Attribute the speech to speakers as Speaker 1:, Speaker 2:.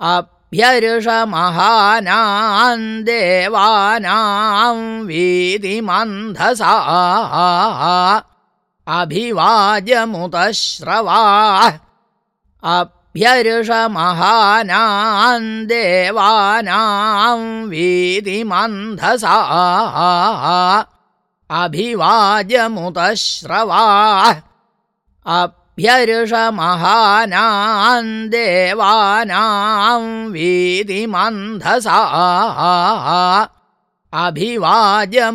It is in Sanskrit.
Speaker 1: अभ्यर्षमहानान् देवानां वीतिमन्धसा अभिवाजमुतश्रवा अभ्यर्षमहानान् देवानां वीतिमन्धसा अभिवाजमुतश्रवा अभ्यर्षमहानान् देवानां वीतिमन्धसा अभिवाजमुतश्रवा